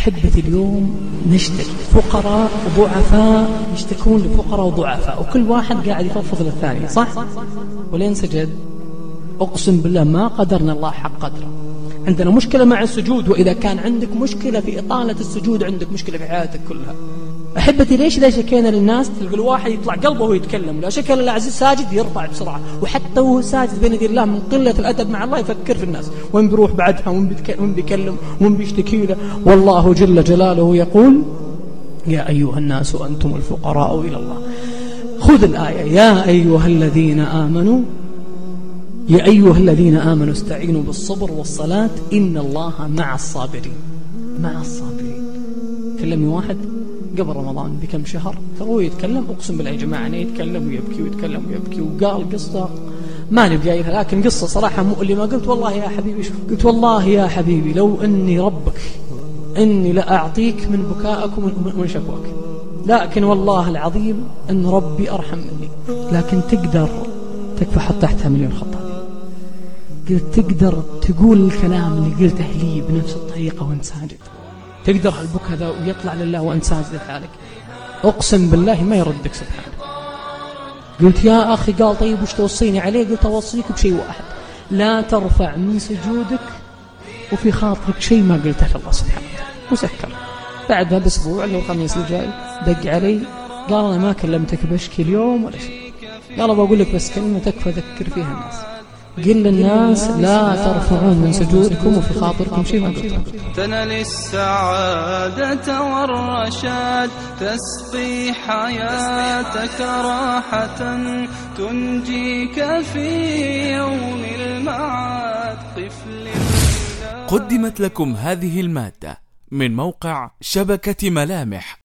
أحبتي اليوم نشتكي فقراء وضعفاء يشتكون لفقراء وضعفاء وكل واحد قاعد يفضفض للثاني صح؟ ولين سجد؟ أقسم بالله ما قدرنا الله حق قدره عندنا مشكلة مع السجود وإذا كان عندك مشكلة في إطالة السجود عندك مشكلة في حياتك كلها أحبتي ليش إذا شكينا للناس تلقى الواحد يطلع قلبه وهو يتكلم لا شكل العزيز ساجد يرفع بسرعة. وحتى وهو ساجد بين يدي الله من قلة الأدب مع الله يفكر في الناس. وين بيروح بعدها؟ وين وين بيكلم؟ وين بيشتكي له؟ والله جل جلاله يقول يا أيها الناس أنتم الفقراء إلى الله. خذ الآية يا أيها الذين آمنوا يا أيها الذين آمنوا استعينوا بالصبر والصلاة إن الله مع الصابرين. مع الصابرين. كلمني واحد. قبل رمضان بكم شهر. هو يتكلم أقسم بالله يا جماعة أنا يتكلم ويبكي ويتكلم ويبكي وقال قصة ما نبي لكن قصة صراحة مؤلمة. قلت والله يا حبيبي شوف قلت والله يا حبيبي لو أني ربك إني لأعطيك من بكائك ومن شكواك. لكن والله العظيم أن ربي أرحم مني. لكن تقدر تكفى حط تحتها مليون خط قلت تقدر تقول الكلام اللي قلته لي بنفس الطريقة وانت ساجد تقدر هالبكاء ذا ويطلع لله وأنت ساجد لحالك. أقسم بالله ما يردك سبحانه. قلت يا أخي قال طيب وش توصيني عليه؟ قلت أوصيك بشيء واحد. لا ترفع من سجودك وفي خاطرك شيء ما قلته لله سبحانه. وسكر بعدها بأسبوع اللي هو الخميس الجاي دق علي. قال أنا ما كلمتك بشكي اليوم ولا شيء. قال بقول لك بس كلمة تكفى ذكر فيها الناس. قل للناس لا ترفعون من سجودكم وفي خاطركم شيء ما تنل السعادة والرشاد تسقي حياتك راحة تنجيك في يوم المعاد. قفل قدمت لكم هذه المادة من موقع شبكة ملامح.